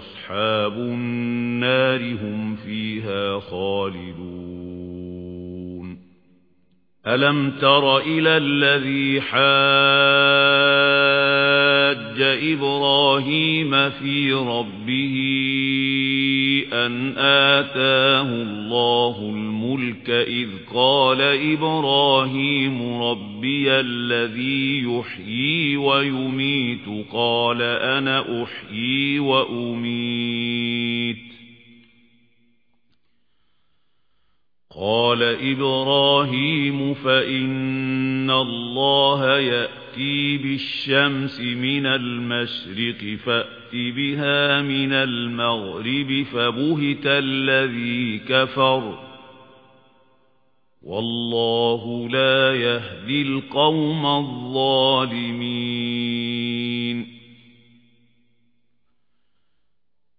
أصحاب النار هم فيها خالدون. ألم تر إلى الذي حاج إبراهيم في ربه أن آتاه الله الملك إذ قال إبراهيم ربي الذي يحيي ويميت قال أنا أحيي وأميت. قال إبراهيم فإن الله يأتي بالشمس من المشرق فأتي بها من المغرب فبهت الذي كفر والله لا يهدي القوم الظالمين